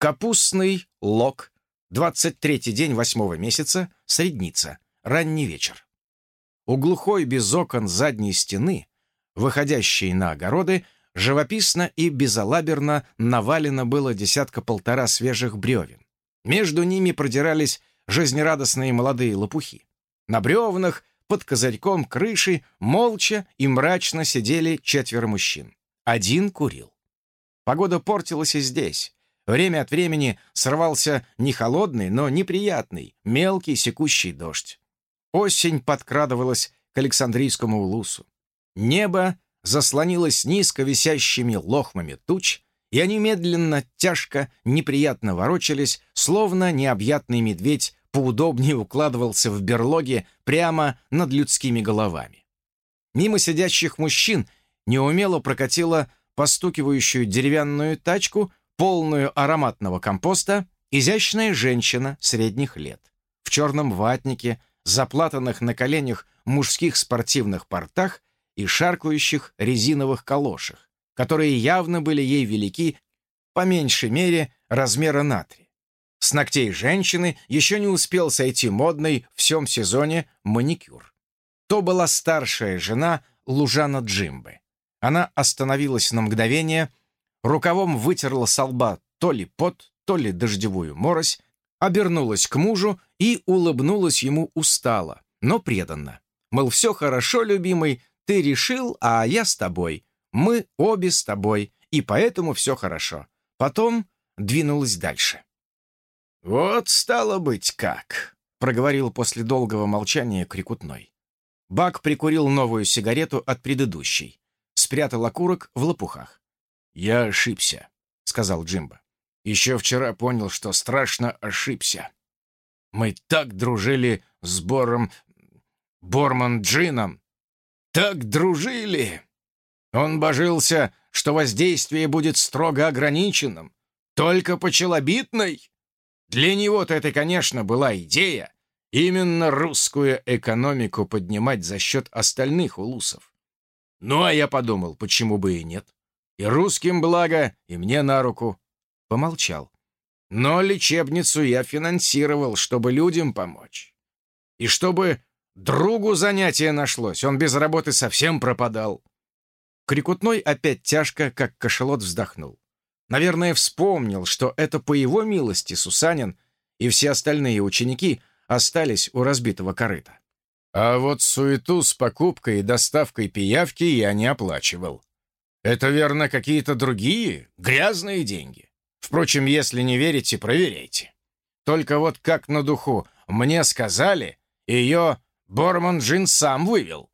Капустный лог. 23-й день восьмого месяца. Средница. Ранний вечер. У глухой без окон задней стены, выходящей на огороды, живописно и безалаберно навалено было десятка-полтора свежих бревен. Между ними продирались жизнерадостные молодые лопухи. На бревнах под козырьком крыши молча и мрачно сидели четверо мужчин. Один курил. Погода портилась и здесь. Время от времени срывался не холодный, но неприятный, мелкий секущий дождь. Осень подкрадывалась к Александрийскому улусу. Небо заслонилось низко висящими лохмами туч, и они медленно, тяжко, неприятно ворочались, словно необъятный медведь поудобнее укладывался в берлоге прямо над людскими головами. Мимо сидящих мужчин неумело прокатила постукивающую деревянную тачку, полную ароматного компоста, изящная женщина средних лет. В черном ватнике, заплатанных на коленях мужских спортивных портах и шаркающих резиновых калошах, которые явно были ей велики, по меньшей мере, размера на три. С ногтей женщины еще не успел сойти модный в всем сезоне маникюр. То была старшая жена Лужана Джимбы. Она остановилась на мгновение, рукавом вытерла со лба то ли пот, то ли дождевую морось, обернулась к мужу и улыбнулась ему устало, но преданно. Мол, все хорошо, любимый, ты решил, а я с тобой. Мы обе с тобой, и поэтому все хорошо. Потом двинулась дальше. «Вот стало быть как», — проговорил после долгого молчания Крикутной. Бак прикурил новую сигарету от предыдущей, спрятал окурок в лопухах. «Я ошибся», — сказал Джимба. «Еще вчера понял, что страшно ошибся. Мы так дружили с Бором... Борман Джином. Так дружили! Он божился, что воздействие будет строго ограниченным, только по челобитной. Для него-то это, конечно, была идея именно русскую экономику поднимать за счет остальных улусов. Ну, а я подумал, почему бы и нет. И русским благо, и мне на руку. Помолчал. Но лечебницу я финансировал, чтобы людям помочь. И чтобы другу занятие нашлось, он без работы совсем пропадал. Крикутной опять тяжко, как кошелот, вздохнул. Наверное, вспомнил, что это по его милости Сусанин и все остальные ученики остались у разбитого корыта. А вот суету с покупкой и доставкой пиявки я не оплачивал. Это, верно, какие-то другие, грязные деньги. Впрочем, если не верите, проверяйте. Только вот как на духу, мне сказали, ее Борман Джин сам вывел.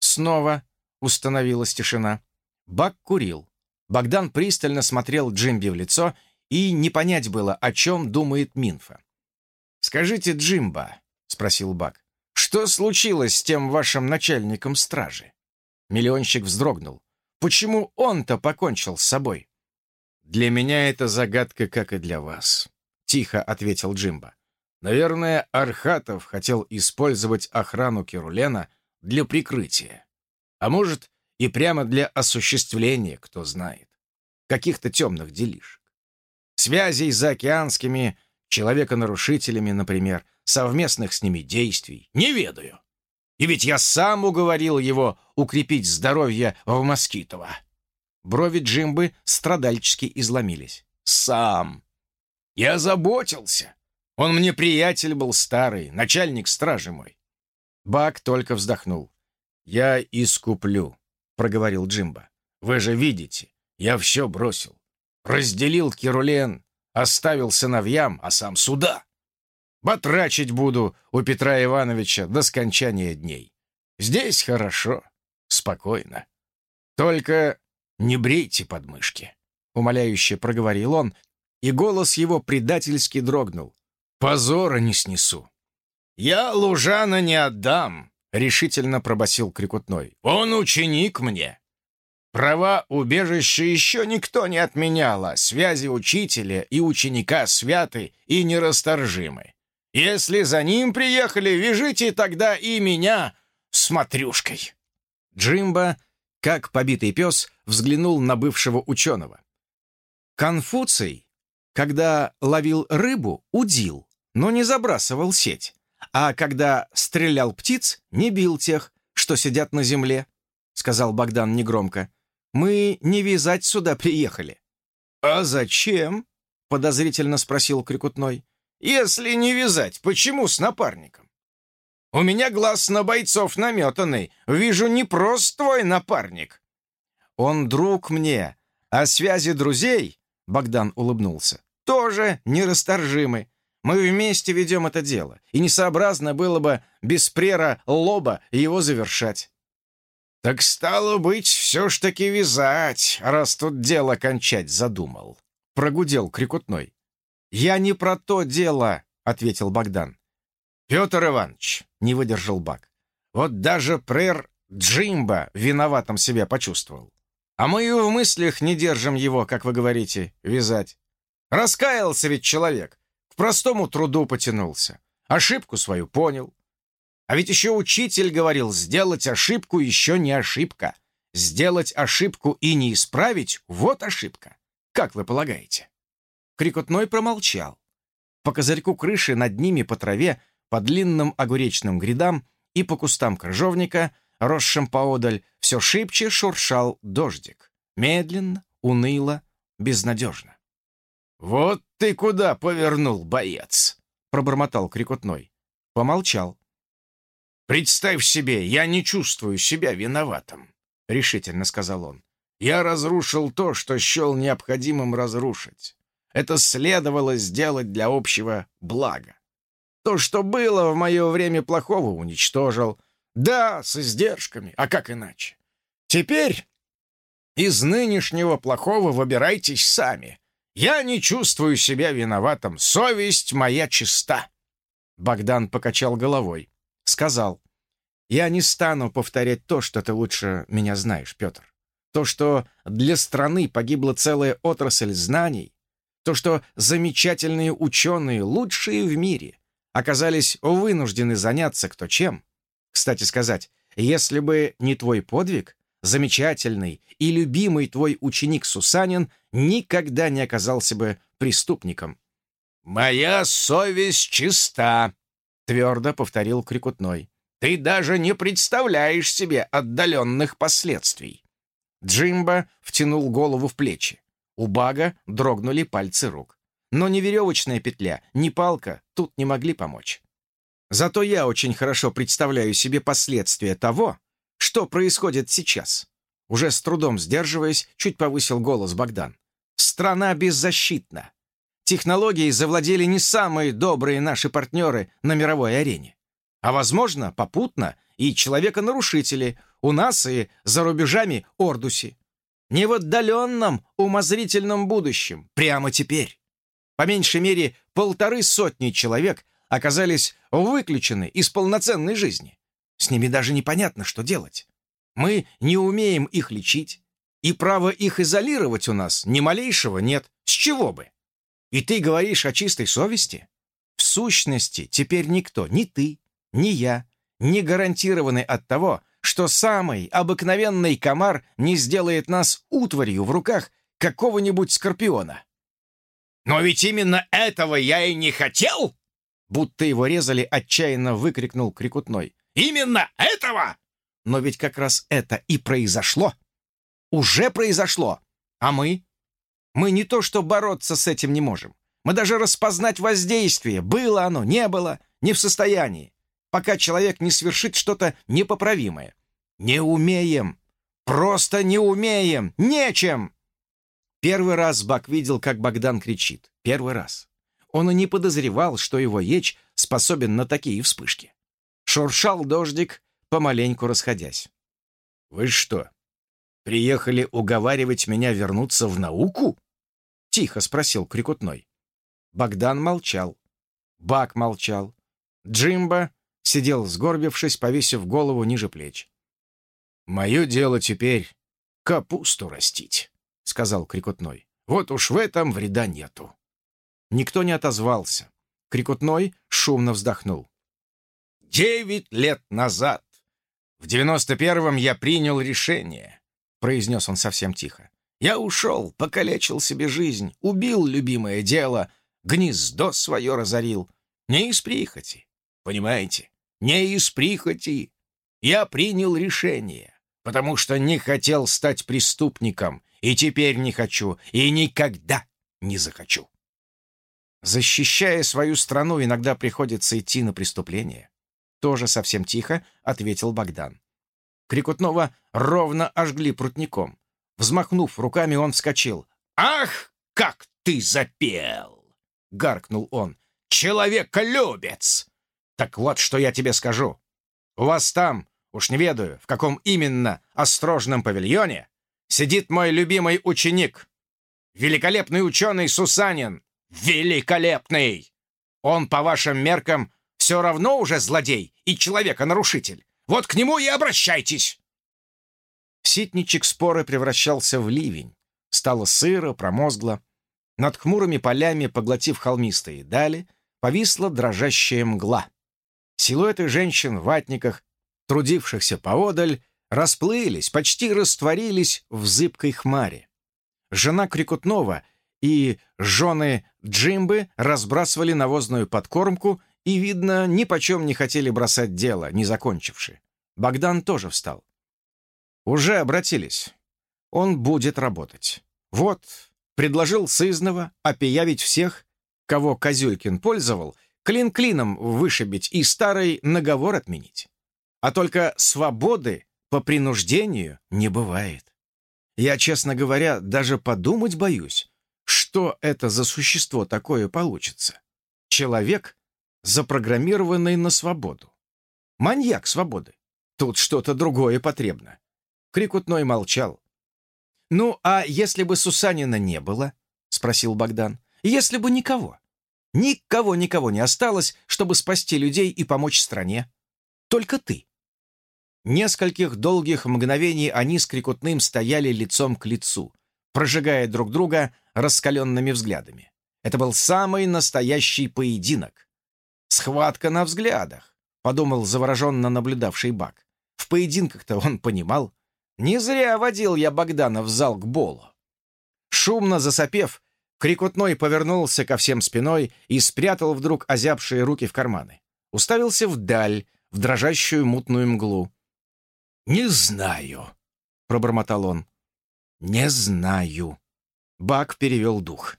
Снова установилась тишина. Бак курил. Богдан пристально смотрел Джимби в лицо, и не понять было, о чем думает Минфа. «Скажите, Джимба», — спросил Бак, — «что случилось с тем вашим начальником стражи?» Миллионщик вздрогнул. «Почему он-то покончил с собой?» «Для меня это загадка, как и для вас», — тихо ответил Джимба. «Наверное, Архатов хотел использовать охрану Кирулена для прикрытия. А может, и прямо для осуществления, кто знает, каких-то темных делишек. Связей с заокеанскими человеконарушителями, например, совместных с ними действий, не ведаю. И ведь я сам уговорил его укрепить здоровье в Москитово. Брови Джимбы страдальчески изломились. Сам. Я заботился. Он мне приятель был старый, начальник стражи мой. Бак только вздохнул. Я искуплю проговорил Джимба. «Вы же видите, я все бросил. Разделил Кирулен, оставил сыновьям, а сам сюда. Батрачить буду у Петра Ивановича до скончания дней. Здесь хорошо, спокойно. Только не брейте подмышки», — умоляюще проговорил он, и голос его предательски дрогнул. «Позора не снесу». «Я Лужана не отдам», — решительно пробасил Крикутной. «Он ученик мне. Права убежища еще никто не отменяла. Связи учителя и ученика святы и нерасторжимы. Если за ним приехали, вяжите тогда и меня с матрюшкой». Джимба, как побитый пес, взглянул на бывшего ученого. Конфуций Когда ловил рыбу, удил, но не забрасывал сеть. А когда стрелял птиц, не бил тех, что сидят на земле, — сказал Богдан негромко. Мы не вязать сюда приехали. «А зачем?» — подозрительно спросил Крикутной. «Если не вязать, почему с напарником? У меня глаз на бойцов наметанный. Вижу, не просто твой напарник». «Он друг мне, а связи друзей, — Богдан улыбнулся, — тоже нерасторжимы. Мы вместе ведем это дело, и несообразно было бы без прера лоба его завершать». «Так стало быть, все ж таки вязать, раз тут дело кончать задумал», — прогудел Крикутной. «Я не про то дело», — ответил Богдан. «Петр Иванович», — не выдержал Бак, — «вот даже прер Джимба виноватым себя почувствовал. А мы и в мыслях не держим его, как вы говорите, вязать. Раскаялся ведь человек, к простому труду потянулся, ошибку свою понял, а ведь еще учитель говорил, сделать ошибку еще не ошибка. Сделать ошибку и не исправить — вот ошибка. Как вы полагаете? Крикотной промолчал. По козырьку крыши над ними по траве, по длинным огуречным грядам и по кустам крыжовника, росшим поодаль, все шибче шуршал дождик. Медленно, уныло, безнадежно. «Вот ты куда повернул, боец!» — пробормотал Крикотной. Помолчал. «Представь себе, я не чувствую себя виноватым», — решительно сказал он. «Я разрушил то, что счел необходимым разрушить. Это следовало сделать для общего блага. То, что было в мое время плохого, уничтожил. Да, с издержками, а как иначе? Теперь из нынешнего плохого выбирайтесь сами. Я не чувствую себя виноватым, совесть моя чиста». Богдан покачал головой сказал, «Я не стану повторять то, что ты лучше меня знаешь, Петр. То, что для страны погибла целая отрасль знаний, то, что замечательные ученые, лучшие в мире, оказались вынуждены заняться кто чем. Кстати сказать, если бы не твой подвиг, замечательный и любимый твой ученик Сусанин никогда не оказался бы преступником. «Моя совесть чиста», твердо повторил Крикутной. «Ты даже не представляешь себе отдаленных последствий!» Джимба втянул голову в плечи. У Бага дрогнули пальцы рук. Но ни веревочная петля, ни палка тут не могли помочь. Зато я очень хорошо представляю себе последствия того, что происходит сейчас. Уже с трудом сдерживаясь, чуть повысил голос Богдан. Страна беззащитна. Технологией завладели не самые добрые наши партнеры на мировой арене. А, возможно, попутно и человека-нарушители у нас и за рубежами Ордуси. Не в отдаленном, умозрительном будущем, прямо теперь. По меньшей мере, полторы сотни человек оказались выключены из полноценной жизни. С ними даже непонятно, что делать. Мы не умеем их лечить, и права их изолировать у нас ни малейшего нет. С чего бы? И ты говоришь о чистой совести? В сущности, теперь никто, ни ты, ни я, не гарантированы от того, что самый обыкновенный комар не сделает нас утварью в руках какого-нибудь скорпиона. «Но ведь именно этого я и не хотел!» Будто его резали, отчаянно выкрикнул Крикутной. «Именно этого!» Но ведь как раз это и произошло. Уже произошло. А мы? Мы не то что бороться с этим не можем. Мы даже распознать воздействие, было оно, не было, не в состоянии, пока человек не свершит что-то непоправимое. Не умеем. Просто не умеем. Нечем. Первый раз Бак видел, как Богдан кричит. Первый раз. Он и не подозревал, что его ечь способен на такие вспышки. Шуршал дождик, помаленьку расходясь. «Вы что, приехали уговаривать меня вернуться в науку?» — тихо спросил Крикутной. Богдан молчал. Бак молчал. Джимба сидел, сгорбившись, повесив голову ниже плеч. «Мое дело теперь капусту растить», — сказал Крикутной. «Вот уж в этом вреда нету». Никто не отозвался. Крикутной шумно вздохнул. «Девять лет назад, в девяносто первом я принял решение», — произнес он совсем тихо. Я ушел, покалечил себе жизнь, убил любимое дело, гнездо свое разорил. Не из прихоти, понимаете? Не из прихоти. Я принял решение, потому что не хотел стать преступником, и теперь не хочу, и никогда не захочу. Защищая свою страну, иногда приходится идти на преступление. Тоже совсем тихо ответил Богдан. Крикутного ровно ожгли прутником. Взмахнув руками, он вскочил. «Ах, как ты запел!» — гаркнул он. «Человеколюбец! Так вот, что я тебе скажу. У вас там, уж не ведаю, в каком именно острожном павильоне, сидит мой любимый ученик, великолепный ученый Сусанин. Великолепный! Он, по вашим меркам, все равно уже злодей и человека-нарушитель. Вот к нему и обращайтесь!» Ситничек споры превращался в ливень. Стало сыро, промозгло. Над хмурыми полями, поглотив холмистые дали, повисла дрожащая мгла. Силуэты женщин в ватниках, трудившихся поодаль, расплылись, почти растворились в зыбкой хмаре. Жена Крикутнова и жены Джимбы разбрасывали навозную подкормку и, видно, ни почем не хотели бросать дело, не закончивши. Богдан тоже встал. Уже обратились. Он будет работать. Вот, предложил сызнова опиявить всех, кого Козюлькин пользовал, клин клином вышибить и старый наговор отменить. А только свободы по принуждению не бывает. Я, честно говоря, даже подумать боюсь, что это за существо такое получится. Человек, запрограммированный на свободу. Маньяк свободы. Тут что-то другое потребно. Крикутной молчал. «Ну, а если бы Сусанина не было?» — спросил Богдан. «Если бы никого. Никого-никого не осталось, чтобы спасти людей и помочь стране. Только ты». Нескольких долгих мгновений они с Крикутным стояли лицом к лицу, прожигая друг друга раскаленными взглядами. Это был самый настоящий поединок. «Схватка на взглядах», — подумал завороженно наблюдавший Бак. В поединках-то он понимал, не зря водил я Богдана в зал к Болу. Шумно засопев, Крикутной повернулся ко всем спиной и спрятал вдруг озябшие руки в карманы. Уставился вдаль, в дрожащую мутную мглу. «Не знаю», — пробормотал он. «Не знаю». Бак перевел дух.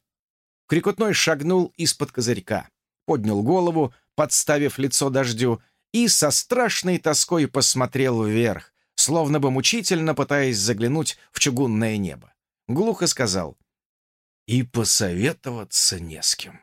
Крикутной шагнул из-под козырька, поднял голову, подставив лицо дождю, и со страшной тоской посмотрел вверх, словно бы мучительно пытаясь заглянуть в чугунное небо. Глухо сказал «И посоветоваться не с кем».